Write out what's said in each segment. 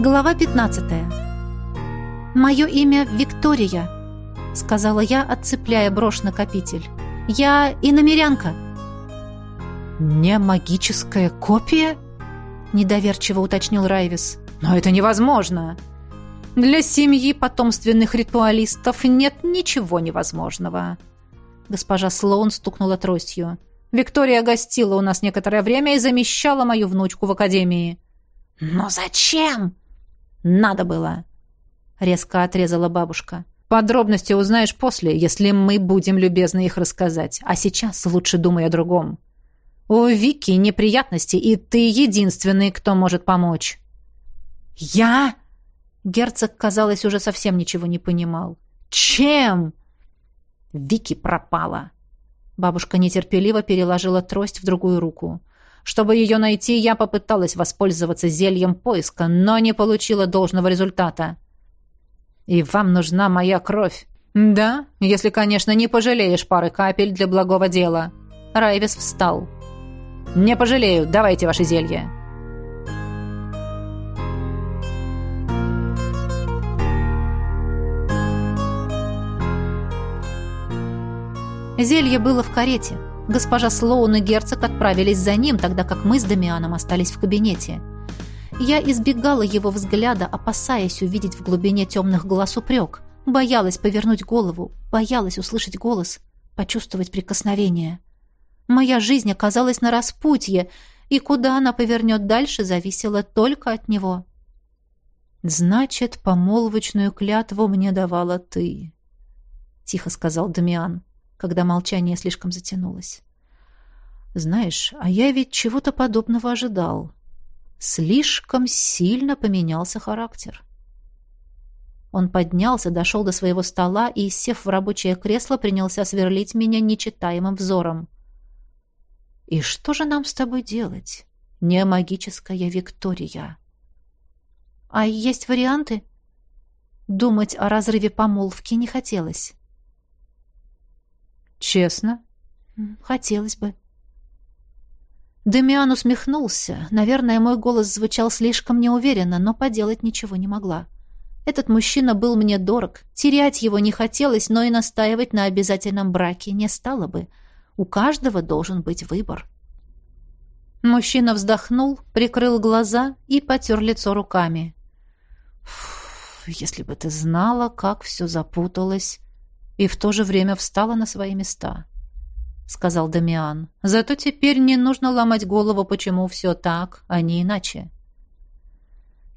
Глава 15. «Мое имя Виктория», — сказала я, отцепляя брошь-накопитель. «Я иномерянка». «Не магическая копия?» — недоверчиво уточнил Райвис. «Но это невозможно!» «Для семьи потомственных ритуалистов нет ничего невозможного». Госпожа Слоун стукнула тростью. «Виктория гостила у нас некоторое время и замещала мою внучку в академии». «Но зачем?» «Надо было», — резко отрезала бабушка. «Подробности узнаешь после, если мы будем любезны их рассказать. А сейчас лучше думай о другом. У Вики неприятности, и ты единственный, кто может помочь». «Я?» Герцог, казалось, уже совсем ничего не понимал. «Чем?» Вики пропала. Бабушка нетерпеливо переложила трость в другую руку. Чтобы ее найти, я попыталась воспользоваться зельем поиска, но не получила должного результата. И вам нужна моя кровь. Да, если, конечно, не пожалеешь пары капель для благого дела. Райвис встал. Не пожалею, давайте ваше зелье. Зелье было в карете. Госпожа Слоун и герцог отправились за ним, тогда как мы с Дамианом остались в кабинете. Я избегала его взгляда, опасаясь увидеть в глубине темных глаз упрек. Боялась повернуть голову, боялась услышать голос, почувствовать прикосновение. Моя жизнь оказалась на распутье, и куда она повернет дальше, зависело только от него. «Значит, помолвочную клятву мне давала ты», — тихо сказал Дамиан когда молчание слишком затянулось. «Знаешь, а я ведь чего-то подобного ожидал. Слишком сильно поменялся характер». Он поднялся, дошел до своего стола и, сев в рабочее кресло, принялся сверлить меня нечитаемым взором. «И что же нам с тобой делать, не магическая Виктория?» «А есть варианты?» Думать о разрыве помолвки не хотелось. Честно? Хотелось бы. Демиан усмехнулся. Наверное, мой голос звучал слишком неуверенно, но поделать ничего не могла. Этот мужчина был мне дорог. Терять его не хотелось, но и настаивать на обязательном браке не стало бы. У каждого должен быть выбор. Мужчина вздохнул, прикрыл глаза и потер лицо руками. «Если бы ты знала, как все запуталось...» и в то же время встала на свои места», — сказал Дамиан. «Зато теперь не нужно ломать голову, почему все так, а не иначе».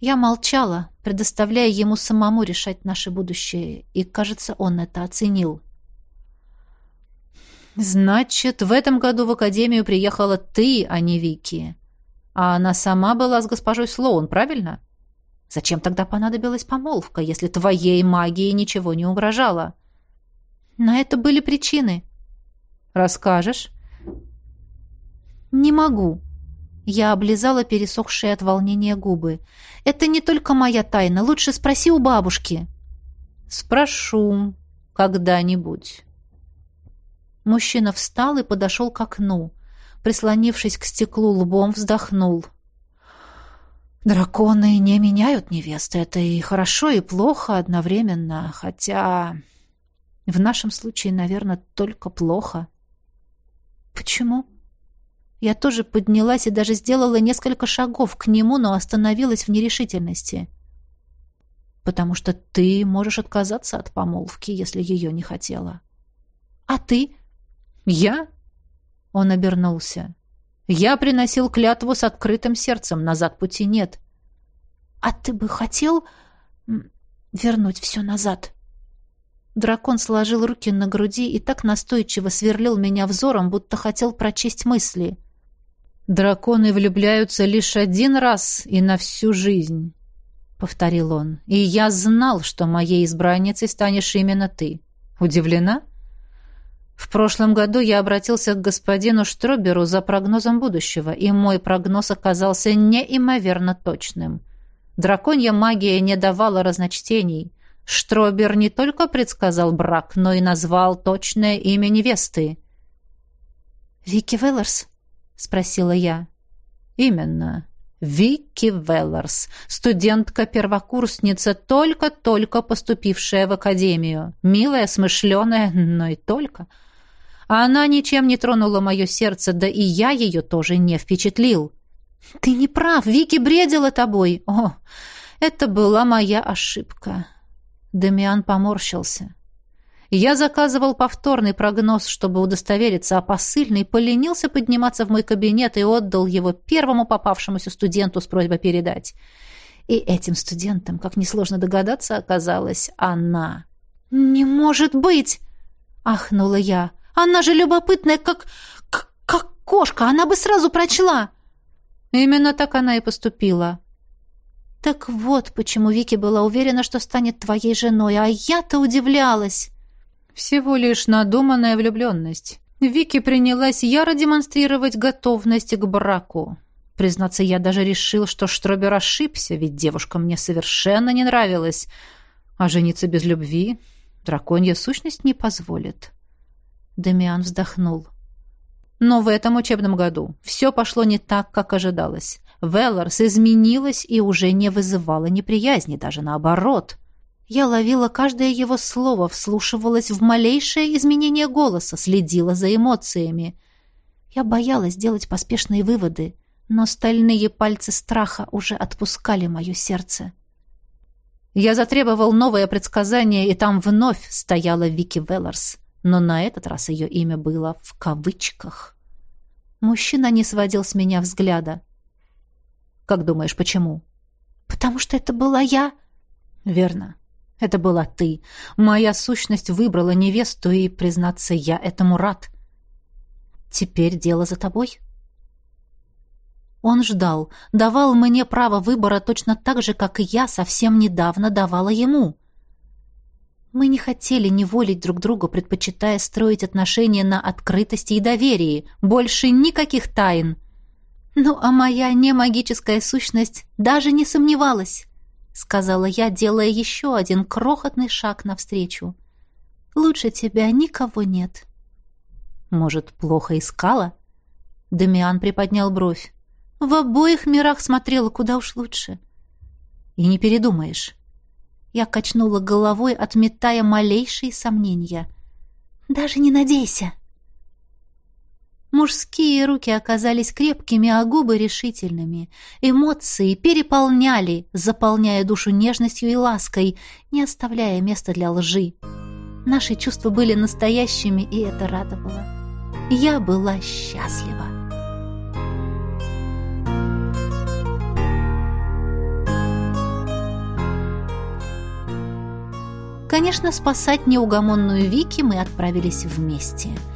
Я молчала, предоставляя ему самому решать наше будущее, и, кажется, он это оценил. «Значит, в этом году в академию приехала ты, а не Вики. А она сама была с госпожой Слоун, правильно? Зачем тогда понадобилась помолвка, если твоей магии ничего не угрожало?» На это были причины. Расскажешь? Не могу. Я облизала пересохшие от волнения губы. Это не только моя тайна. Лучше спроси у бабушки. Спрошу когда-нибудь. Мужчина встал и подошел к окну. Прислонившись к стеклу лбом, вздохнул. Драконы не меняют невесты. Это и хорошо, и плохо одновременно. Хотя в нашем случае, наверное, только плохо. Почему? Я тоже поднялась и даже сделала несколько шагов к нему, но остановилась в нерешительности. Потому что ты можешь отказаться от помолвки, если ее не хотела. А ты? Я? Он обернулся. Я приносил клятву с открытым сердцем, назад пути нет. А ты бы хотел вернуть все назад? — Дракон сложил руки на груди и так настойчиво сверлил меня взором, будто хотел прочесть мысли. «Драконы влюбляются лишь один раз и на всю жизнь», — повторил он. «И я знал, что моей избранницей станешь именно ты. Удивлена?» В прошлом году я обратился к господину Штроберу за прогнозом будущего, и мой прогноз оказался неимоверно точным. Драконья магия не давала разночтений — Штробер не только предсказал брак, но и назвал точное имя невесты. «Вики Веллерс?» — спросила я. «Именно. Вики Велларс, студентка-первокурсница, только-только поступившая в академию. Милая, смышленая, но и только. Она ничем не тронула мое сердце, да и я ее тоже не впечатлил. «Ты не прав, Вики бредила тобой!» «О, это была моя ошибка!» Дамиан поморщился. Я заказывал повторный прогноз, чтобы удостовериться, а посыльный поленился подниматься в мой кабинет и отдал его первому попавшемуся студенту с просьбой передать. И этим студентом, как несложно догадаться, оказалась она. «Не может быть!» — ахнула я. «Она же любопытная, как, как кошка! Она бы сразу прочла!» Именно так она и поступила. «Так вот, почему Вики была уверена, что станет твоей женой, а я-то удивлялась!» Всего лишь надуманная влюбленность. Вики принялась яро демонстрировать готовность к браку. Признаться, я даже решил, что Штробер ошибся, ведь девушка мне совершенно не нравилась. А жениться без любви драконья сущность не позволит. Демиан вздохнул. Но в этом учебном году все пошло не так, как ожидалось. Велларс изменилась и уже не вызывала неприязни, даже наоборот. Я ловила каждое его слово, вслушивалась в малейшее изменение голоса, следила за эмоциями. Я боялась делать поспешные выводы, но стальные пальцы страха уже отпускали мое сердце. Я затребовал новое предсказание, и там вновь стояла Вики Велларс, но на этот раз ее имя было в кавычках. Мужчина не сводил с меня взгляда. «Как думаешь, почему?» «Потому что это была я». «Верно. Это была ты. Моя сущность выбрала невесту, и, признаться, я этому рад. Теперь дело за тобой. Он ждал, давал мне право выбора точно так же, как и я совсем недавно давала ему. Мы не хотели неволить друг друга, предпочитая строить отношения на открытости и доверии. Больше никаких тайн. Ну, а моя немагическая сущность даже не сомневалась. — сказала я, делая еще один крохотный шаг навстречу. «Лучше тебя никого нет». «Может, плохо искала?» Дамиан приподнял бровь. «В обоих мирах смотрела куда уж лучше». «И не передумаешь». Я качнула головой, отметая малейшие сомнения. «Даже не надейся!» Мужские руки оказались крепкими, а губы решительными. Эмоции переполняли, заполняя душу нежностью и лаской, не оставляя места для лжи. Наши чувства были настоящими, и это радовало. Я была счастлива. Конечно, спасать неугомонную Вики мы отправились вместе —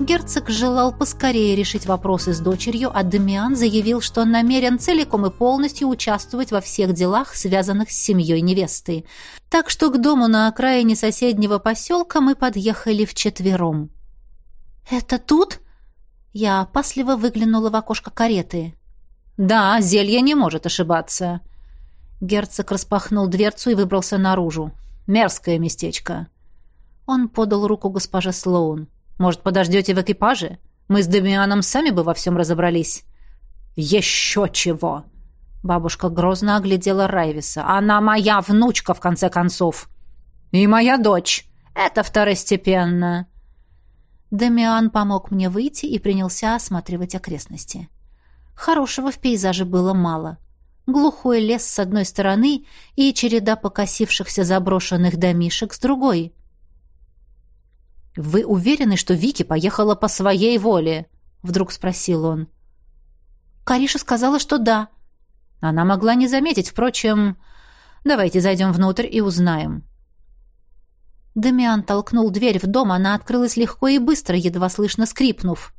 Герцог желал поскорее решить вопросы с дочерью, а Дамиан заявил, что намерен целиком и полностью участвовать во всех делах, связанных с семьей невесты. Так что к дому на окраине соседнего поселка мы подъехали вчетвером. «Это тут?» Я опасливо выглянула в окошко кареты. «Да, зелье не может ошибаться». Герцог распахнул дверцу и выбрался наружу. «Мерзкое местечко». Он подал руку госпоже Слоун. Может, подождете в экипаже? Мы с Демианом сами бы во всем разобрались». «Еще чего!» Бабушка грозно оглядела Райвиса. «Она моя внучка, в конце концов!» «И моя дочь! Это второстепенно!» Демиан помог мне выйти и принялся осматривать окрестности. Хорошего в пейзаже было мало. Глухой лес с одной стороны и череда покосившихся заброшенных домишек с другой. «Вы уверены, что Вики поехала по своей воле?» — вдруг спросил он. «Кариша сказала, что да». Она могла не заметить, впрочем... Давайте зайдем внутрь и узнаем. Дамиан толкнул дверь в дом, она открылась легко и быстро, едва слышно скрипнув.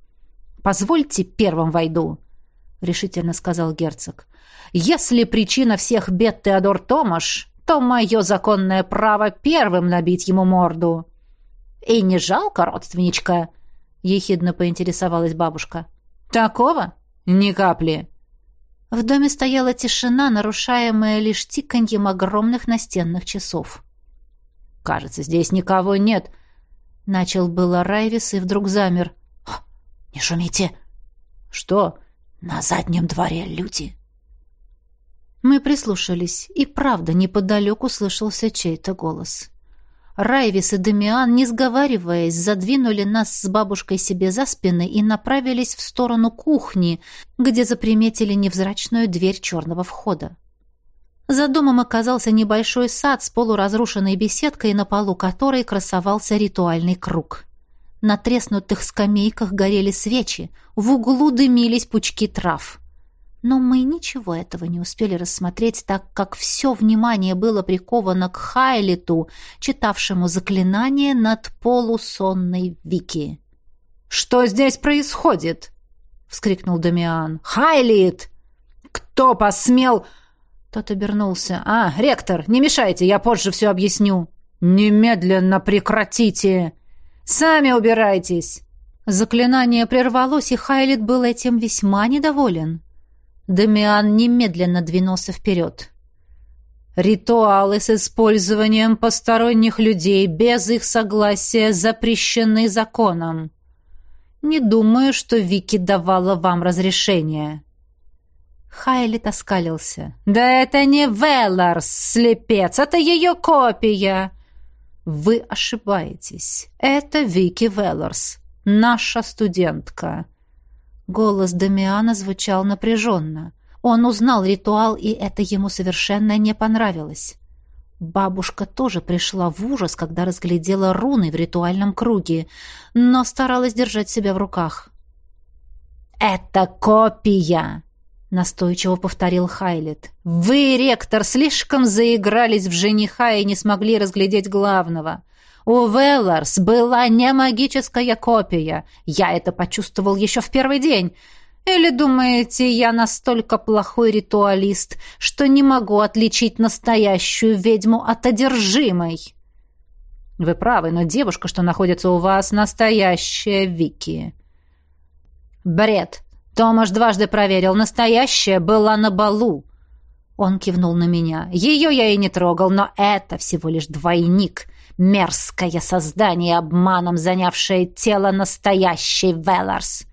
«Позвольте первым войду», — решительно сказал герцог. «Если причина всех бед Теодор Томаш, то мое законное право первым набить ему морду». «И не жалко, родственничка?» — ехидно поинтересовалась бабушка. «Такого? Ни капли!» В доме стояла тишина, нарушаемая лишь тиканьем огромных настенных часов. «Кажется, здесь никого нет», — начал было Райвис и вдруг замер. «Не шумите!» «Что?» «На заднем дворе люди!» Мы прислушались, и правда неподалеку слышался чей-то голос. Райвис и Дамиан, не сговариваясь, задвинули нас с бабушкой себе за спины и направились в сторону кухни, где заприметили невзрачную дверь черного входа. За домом оказался небольшой сад с полуразрушенной беседкой, на полу которой красовался ритуальный круг. На треснутых скамейках горели свечи, в углу дымились пучки трав. Но мы ничего этого не успели рассмотреть, так как все внимание было приковано к Хайлиту, читавшему заклинание над полусонной Вики. «Что здесь происходит?» — вскрикнул Дамиан. «Хайлит! Кто посмел...» Тот обернулся. «А, ректор, не мешайте, я позже все объясню». «Немедленно прекратите! Сами убирайтесь!» Заклинание прервалось, и Хайлит был этим весьма недоволен. Дамиан немедленно двинулся вперед. «Ритуалы с использованием посторонних людей без их согласия запрещены законом. Не думаю, что Вики давала вам разрешение». Хайли оскалился. «Да это не Велларс, слепец, это ее копия!» «Вы ошибаетесь. Это Вики Велларс, наша студентка». Голос Дамиана звучал напряженно. Он узнал ритуал, и это ему совершенно не понравилось. Бабушка тоже пришла в ужас, когда разглядела руны в ритуальном круге, но старалась держать себя в руках. «Это копия!» — настойчиво повторил Хайлет. «Вы, ректор, слишком заигрались в жениха и не смогли разглядеть главного. У Велларс была не магическая копия. Я это почувствовал еще в первый день. Или думаете, я настолько плохой ритуалист, что не могу отличить настоящую ведьму от одержимой? Вы правы, но девушка, что находится у вас, настоящая Вики. Бред. Томаш дважды проверил. Настоящая была на балу. Он кивнул на меня. Ее я и не трогал, но это всего лишь двойник. Мерзкое создание, обманом занявшее тело настоящей Велларс.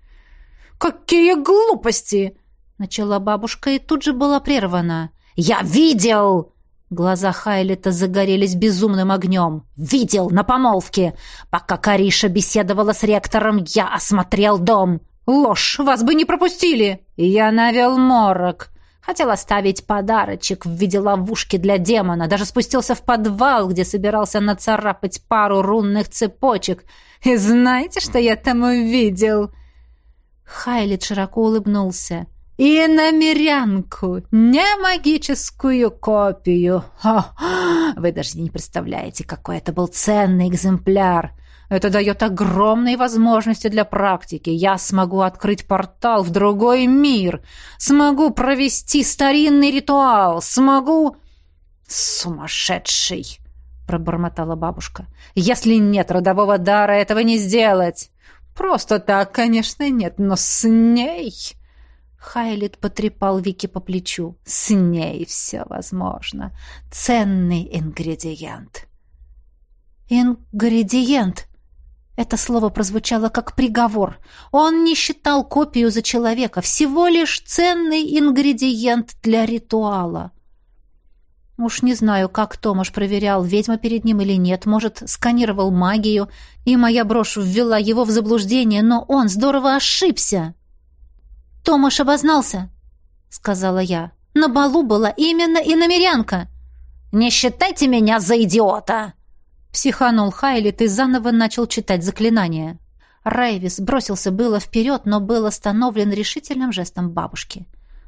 «Какие глупости!» — начала бабушка и тут же была прервана. «Я видел!» Глаза Хайлета загорелись безумным огнем. «Видел на помолвке! Пока Кариша беседовала с ректором, я осмотрел дом!» «Ложь! Вас бы не пропустили!» «Я навел морок!» Хотел оставить подарочек в виде ловушки для демона. Даже спустился в подвал, где собирался нацарапать пару рунных цепочек. И знаете, что я там увидел?» Хайлит широко улыбнулся. «И намерянку, не магическую копию. О, вы даже не представляете, какой это был ценный экземпляр. Это дает огромные возможности для практики. Я смогу открыть портал в другой мир. Смогу провести старинный ритуал. Смогу... Сумасшедший! Пробормотала бабушка. Если нет родового дара, этого не сделать. Просто так, конечно, нет, но с ней... Хайлит потрепал Вики по плечу. «С ней все возможно. Ценный ингредиент». «Ингредиент?» Это слово прозвучало как приговор. Он не считал копию за человека, всего лишь ценный ингредиент для ритуала. Уж не знаю, как Томаш проверял, ведьма перед ним или нет, может, сканировал магию, и моя брошь ввела его в заблуждение, но он здорово ошибся. «Томаш обознался», — сказала я. «На балу была именно иномерянка». «Не считайте меня за идиота!» Психанул Хайлит и заново начал читать заклинание. Райвис бросился было вперед, но был остановлен решительным жестом бабушки.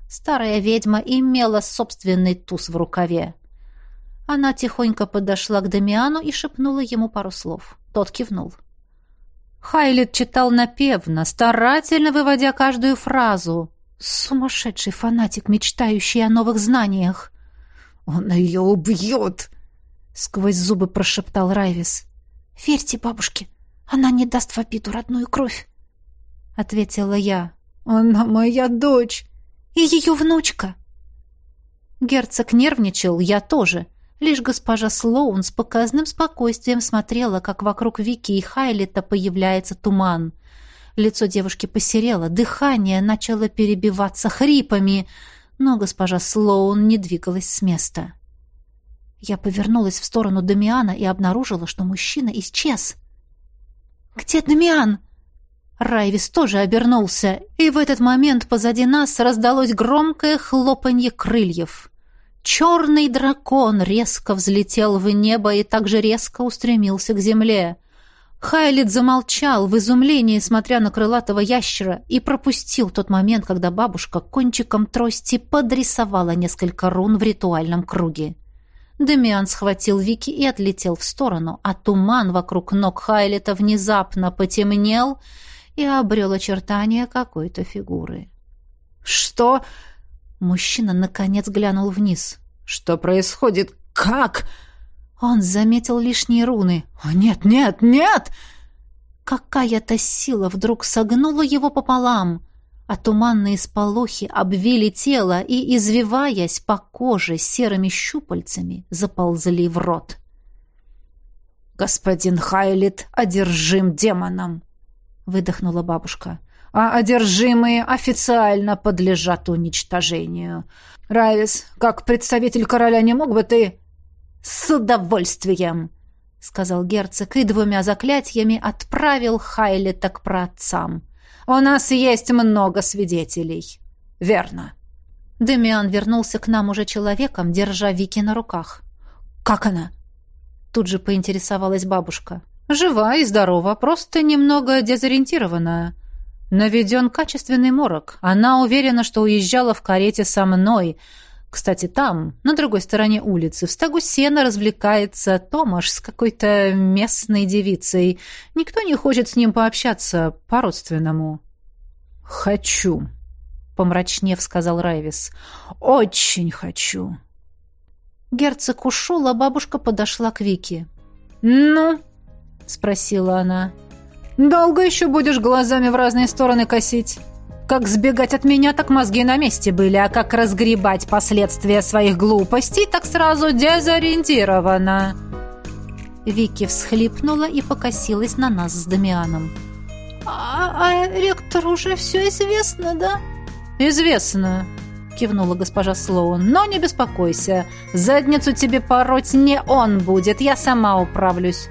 Старая ведьма имела собственный туз в рукаве. Она тихонько подошла к Дамиану и шепнула ему пару слов. Тот кивнул. Хайлит читал напевно, старательно выводя каждую фразу. Сумасшедший фанатик, мечтающий о новых знаниях. «Он ее убьет!» — сквозь зубы прошептал Райвис. «Верьте бабушке, она не даст в обиду родную кровь», — ответила я. «Она моя дочь и ее внучка». Герцог нервничал, я тоже. Лишь госпожа Слоун с показным спокойствием смотрела, как вокруг Вики и Хайлета появляется туман. Лицо девушки посерело, дыхание начало перебиваться хрипами — но госпожа Слоун не двигалась с места. Я повернулась в сторону Дамиана и обнаружила, что мужчина исчез. «Где Дамиан?» Райвис тоже обернулся, и в этот момент позади нас раздалось громкое хлопанье крыльев. Черный дракон резко взлетел в небо и также резко устремился к земле. Хайлит замолчал в изумлении, смотря на крылатого ящера, и пропустил тот момент, когда бабушка кончиком трости подрисовала несколько рун в ритуальном круге. Демиан схватил Вики и отлетел в сторону, а туман вокруг ног Хайлета внезапно потемнел и обрел очертания какой-то фигуры. «Что?» Мужчина, наконец, глянул вниз. «Что происходит? Как?» Он заметил лишние руны. «О, нет, нет, нет!» Какая-то сила вдруг согнула его пополам а туманные сполохи обвили тело и, извиваясь по коже серыми щупальцами, заползли в рот. «Господин Хайлит одержим демоном!» — выдохнула бабушка. «А одержимые официально подлежат уничтожению. Райвис, как представитель короля, не мог бы ты...» «С удовольствием!» — сказал герцог и двумя заклятиями отправил Хайлита к праотцам. У нас есть много свидетелей. Верно. Демиан вернулся к нам уже человеком, держа Вики на руках. Как она? Тут же поинтересовалась бабушка. Жива и здорова, просто немного дезориентирована. Наведен качественный морок. Она уверена, что уезжала в карете со мной. Кстати, там, на другой стороне улицы, в стогу сена развлекается Томаш с какой-то местной девицей. Никто не хочет с ним пообщаться по-родственному. «Хочу», — помрачнев сказал Райвис. «Очень хочу». Герцог ушел, а бабушка подошла к Вике. «Ну?» — спросила она. «Долго еще будешь глазами в разные стороны косить?» Как сбегать от меня, так мозги на месте были, а как разгребать последствия своих глупостей, так сразу дезориентирована. Вики всхлипнула и покосилась на нас с Дамианом. «А, а ректор уже все известно, да?» «Известно», — кивнула госпожа Слоун. «Но не беспокойся. Задницу тебе пороть не он будет, я сама управлюсь.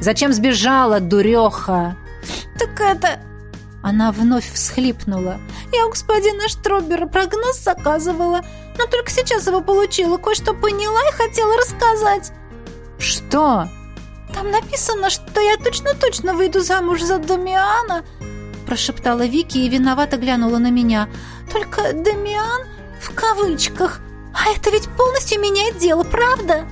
Зачем сбежала, дуреха?» «Так это...» Она вновь всхлипнула. «Я у господина Штробера прогноз заказывала, но только сейчас его получила, кое-что поняла и хотела рассказать». «Что?» «Там написано, что я точно-точно выйду замуж за Дамиана», прошептала Вики и виновато глянула на меня. «Только Дамиан в кавычках. А это ведь полностью меняет дело, правда?»